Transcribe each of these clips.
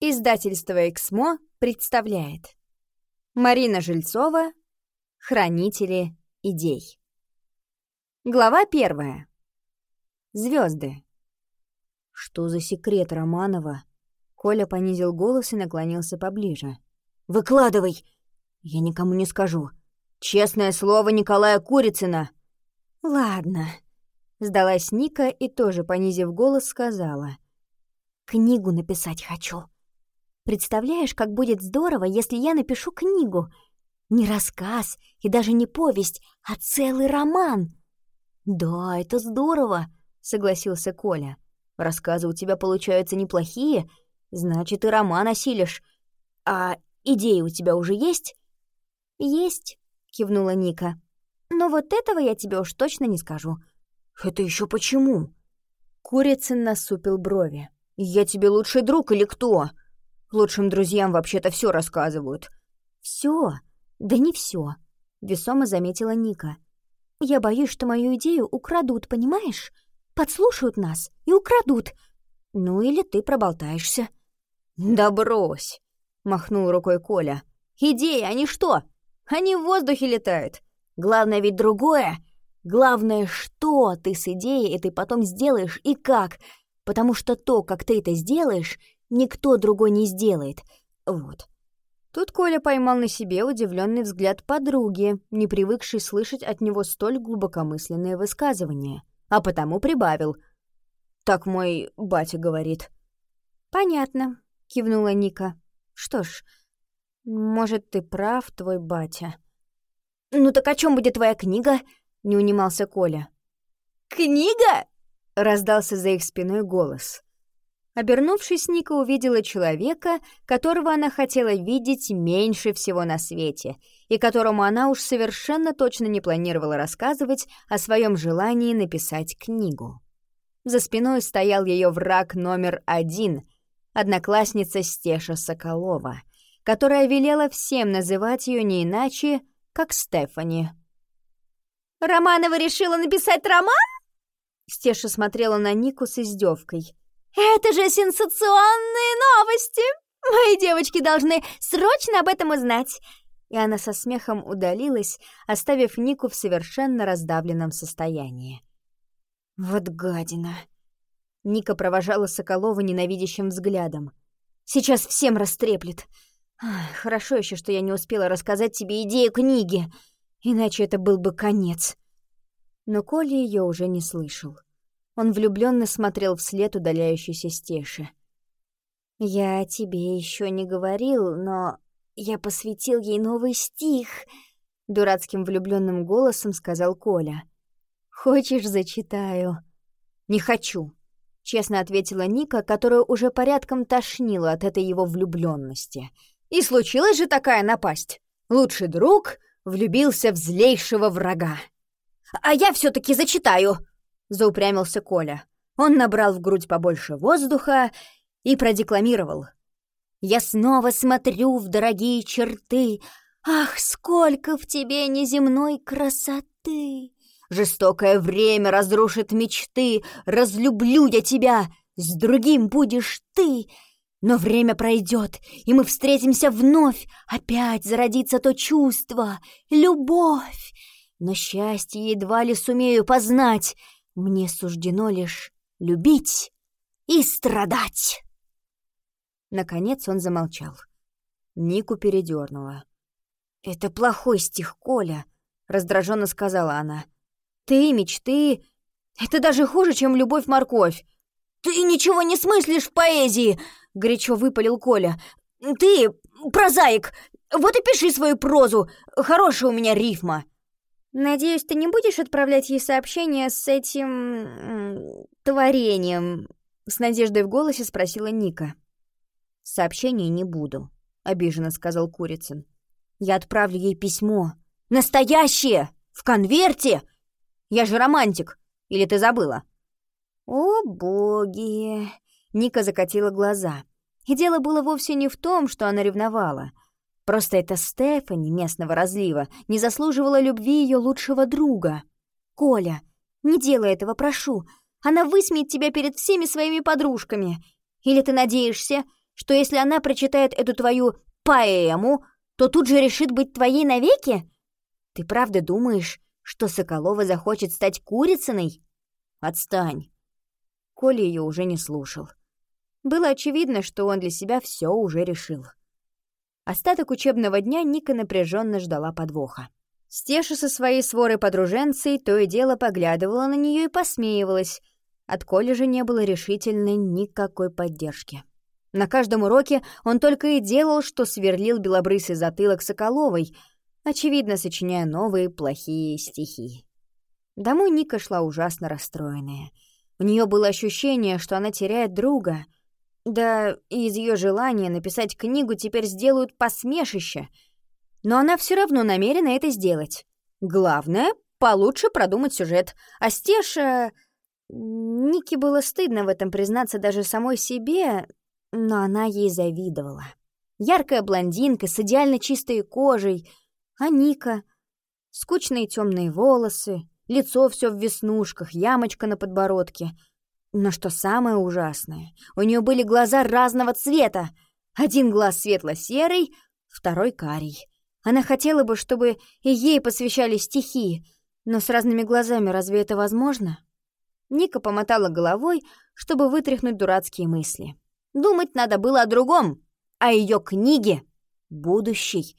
Издательство «Эксмо» представляет Марина Жильцова «Хранители идей» Глава первая. Звезды. Что за секрет Романова? Коля понизил голос и наклонился поближе. «Выкладывай! Я никому не скажу. Честное слово Николая Курицына!» «Ладно», — сдалась Ника и тоже, понизив голос, сказала. «Книгу написать хочу». Представляешь, как будет здорово, если я напишу книгу. Не рассказ и даже не повесть, а целый роман. Да, это здорово, согласился Коля. Рассказы у тебя получаются неплохие, значит, и роман осилишь. А идеи у тебя уже есть? Есть, кивнула Ника. Но вот этого я тебе уж точно не скажу. Это еще почему? Курицын насупил брови. Я тебе лучший друг или кто? Лучшим друзьям вообще-то все рассказывают». Все? Да не все, весомо заметила Ника. «Я боюсь, что мою идею украдут, понимаешь? Подслушают нас и украдут. Ну или ты проболтаешься». «Да брось!» — махнул рукой Коля. «Идеи, они что? Они в воздухе летают. Главное ведь другое. Главное, что ты с идеей этой потом сделаешь и как. Потому что то, как ты это сделаешь, Никто другой не сделает. Вот. Тут Коля поймал на себе удивленный взгляд подруги, не привыкшей слышать от него столь глубокомысленное высказывание, а потому прибавил. «Так мой батя говорит». «Понятно», — кивнула Ника. «Что ж, может, ты прав, твой батя». «Ну так о чем будет твоя книга?» — не унимался Коля. «Книга?» — раздался за их спиной голос. Обернувшись, Ника увидела человека, которого она хотела видеть меньше всего на свете, и которому она уж совершенно точно не планировала рассказывать о своем желании написать книгу. За спиной стоял ее враг номер один, одноклассница Стеша Соколова, которая велела всем называть ее не иначе, как Стефани. «Романова решила написать роман?» Стеша смотрела на Нику с издевкой — «Это же сенсационные новости! Мои девочки должны срочно об этом узнать!» И она со смехом удалилась, оставив Нику в совершенно раздавленном состоянии. «Вот гадина!» Ника провожала Соколова ненавидящим взглядом. «Сейчас всем растреплет. Хорошо еще, что я не успела рассказать тебе идею книги, иначе это был бы конец». Но Коля ее уже не слышал. Он влюбленно смотрел вслед удаляющейся стеши. «Я тебе еще не говорил, но я посвятил ей новый стих», — дурацким влюбленным голосом сказал Коля. «Хочешь, зачитаю?» «Не хочу», — честно ответила Ника, которая уже порядком тошнила от этой его влюбленности. «И случилась же такая напасть. Лучший друг влюбился в злейшего врага». «А я все таки зачитаю», — заупрямился Коля. Он набрал в грудь побольше воздуха и продекламировал. «Я снова смотрю в дорогие черты. Ах, сколько в тебе неземной красоты! Жестокое время разрушит мечты. Разлюблю я тебя, с другим будешь ты. Но время пройдет, и мы встретимся вновь. Опять зародится то чувство, любовь. Но счастье едва ли сумею познать». Мне суждено лишь любить и страдать. Наконец он замолчал. Нику передернула. «Это плохой стих, Коля», — раздраженно сказала она. «Ты, мечты... Это даже хуже, чем любовь-морковь». «Ты ничего не смыслишь в поэзии!» — горячо выпалил Коля. «Ты прозаик! Вот и пиши свою прозу! Хорошая у меня рифма!» «Надеюсь, ты не будешь отправлять ей сообщение с этим... творением?» С надеждой в голосе спросила Ника. «Сообщений не буду», — обиженно сказал Курицын. «Я отправлю ей письмо. Настоящее! В конверте! Я же романтик! Или ты забыла?» «О, боги!» — Ника закатила глаза. И дело было вовсе не в том, что она ревновала — Просто эта Стефани местного разлива не заслуживала любви ее лучшего друга. «Коля, не делай этого, прошу. Она высмеет тебя перед всеми своими подружками. Или ты надеешься, Что если она прочитает эту твою поэму, то тут же решит быть твоей навеки? Ты правда думаешь, что Соколова захочет стать курицыной? Отстань. Коля ее уже не слушал. Было очевидно, что он для себя все уже решил. Остаток учебного дня Ника напряженно ждала подвоха. Стеша со своей сворой подруженцей то и дело поглядывала на нее и посмеивалась. От Коли же не было решительно никакой поддержки. На каждом уроке он только и делал, что сверлил белобрысый затылок Соколовой, очевидно, сочиняя новые плохие стихи. Домой Ника шла ужасно расстроенная. У нее было ощущение, что она теряет друга. Да и из ее желания написать книгу теперь сделают посмешище. Но она все равно намерена это сделать. Главное — получше продумать сюжет. А Стеша... Нике было стыдно в этом признаться даже самой себе, но она ей завидовала. Яркая блондинка с идеально чистой кожей, а Ника — скучные темные волосы, лицо все в веснушках, ямочка на подбородке. Но что самое ужасное, у нее были глаза разного цвета. Один глаз светло-серый, второй карий. Она хотела бы, чтобы и ей посвящали стихи, но с разными глазами разве это возможно? Ника помотала головой, чтобы вытряхнуть дурацкие мысли. Думать надо было о другом, о ее книге, будущей,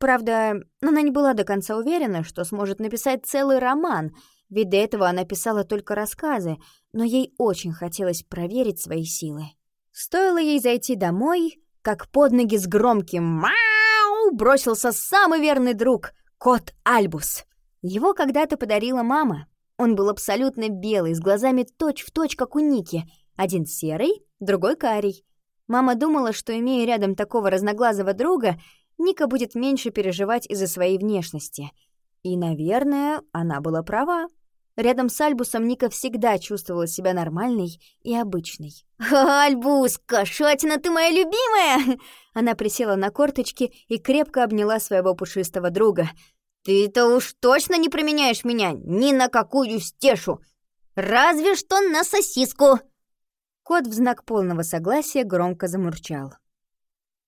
Правда, она не была до конца уверена, что сможет написать целый роман, ведь до этого она писала только рассказы, но ей очень хотелось проверить свои силы. Стоило ей зайти домой, как под ноги с громким «Мау!» бросился самый верный друг — кот Альбус. Его когда-то подарила мама. Он был абсолютно белый, с глазами точь-в-точь, точь, как у Ники. Один серый, другой карий. Мама думала, что, имея рядом такого разноглазого друга, Ника будет меньше переживать из-за своей внешности. И, наверное, она была права. Рядом с Альбусом Ника всегда чувствовала себя нормальной и обычной. «Альбус, кошатина ты моя любимая!» Она присела на корточки и крепко обняла своего пушистого друга. «Ты-то уж точно не променяешь меня ни на какую стешу! Разве что на сосиску!» Кот в знак полного согласия громко замурчал.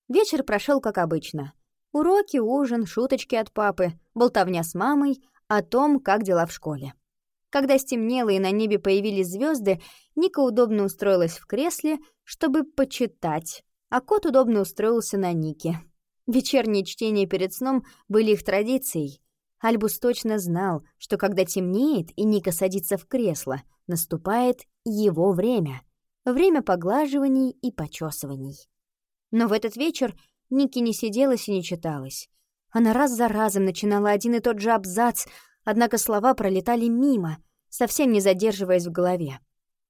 Вечер прошел как обычно. Уроки, ужин, шуточки от папы, болтовня с мамой о том, как дела в школе. Когда стемнело и на небе появились звезды, Ника удобно устроилась в кресле, чтобы почитать, а кот удобно устроился на Нике. Вечерние чтения перед сном были их традицией. Альбус точно знал, что когда темнеет и Ника садится в кресло, наступает его время. Время поглаживаний и почесываний. Но в этот вечер Ники не сиделась и не читалась. Она раз за разом начинала один и тот же абзац, однако слова пролетали мимо, совсем не задерживаясь в голове.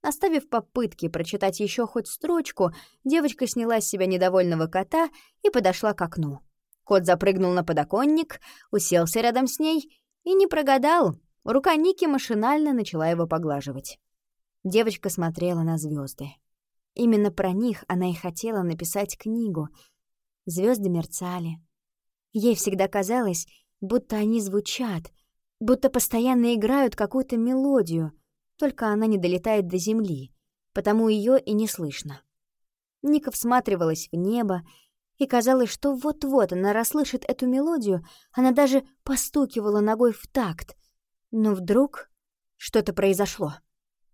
Оставив попытки прочитать еще хоть строчку, девочка сняла с себя недовольного кота и подошла к окну. Кот запрыгнул на подоконник, уселся рядом с ней и не прогадал. Рука Ники машинально начала его поглаживать. Девочка смотрела на звезды. Именно про них она и хотела написать книгу — Звезды мерцали. Ей всегда казалось, будто они звучат, будто постоянно играют какую-то мелодию, только она не долетает до земли, потому ее и не слышно. Ника всматривалась в небо, и казалось, что вот-вот она расслышит эту мелодию, она даже постукивала ногой в такт. Но вдруг что-то произошло.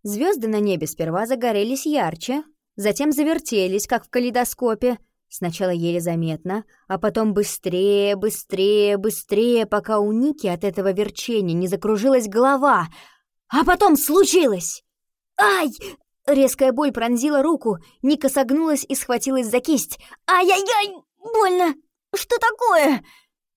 Звезды на небе сперва загорелись ярче, затем завертелись, как в калейдоскопе, Сначала еле заметно, а потом быстрее, быстрее, быстрее, пока у Ники от этого верчения не закружилась голова. А потом случилось! Ай! Резкая боль пронзила руку. Ника согнулась и схватилась за кисть. Ай-яй-яй! Больно! Что такое?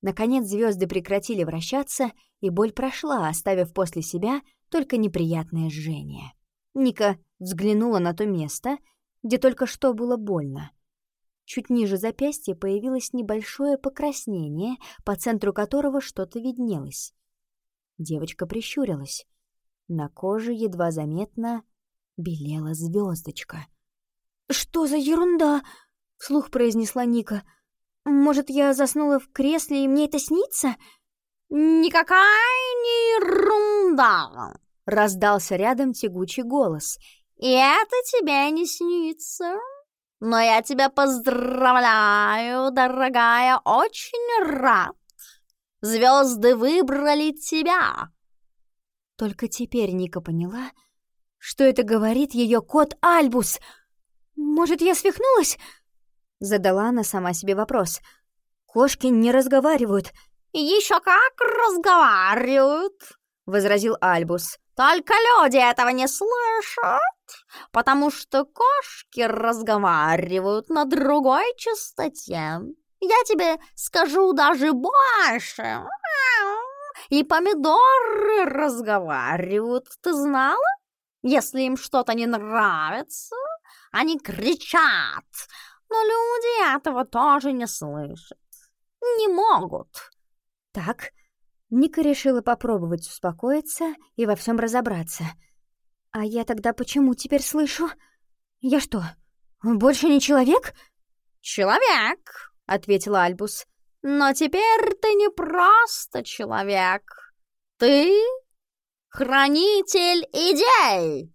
Наконец звезды прекратили вращаться, и боль прошла, оставив после себя только неприятное жжение. Ника взглянула на то место, где только что было больно — Чуть ниже запястья появилось небольшое покраснение, по центру которого что-то виднелось. Девочка прищурилась. На коже едва заметно белела звездочка. «Что за ерунда?» — вслух произнесла Ника. «Может, я заснула в кресле, и мне это снится?» «Никакая не ерунда!» — раздался рядом тягучий голос. «И это тебе не снится!» Но я тебя поздравляю, дорогая, очень рад. Звезды выбрали тебя. Только теперь Ника поняла, что это говорит ее кот Альбус. «Может, я свихнулась?» Задала она сама себе вопрос. «Кошки не разговаривают». «Еще как разговаривают!» — возразил Альбус. «Только люди этого не слышат, потому что кошки разговаривают на другой частоте. Я тебе скажу даже больше. И помидоры разговаривают, ты знала? Если им что-то не нравится, они кричат, но люди этого тоже не слышат. Не могут. Так, Ника решила попробовать успокоиться и во всем разобраться. А я тогда почему теперь слышу? Я что, больше не человек? Человек, — ответила Альбус. «Но теперь ты не просто человек. Ты — хранитель идей!»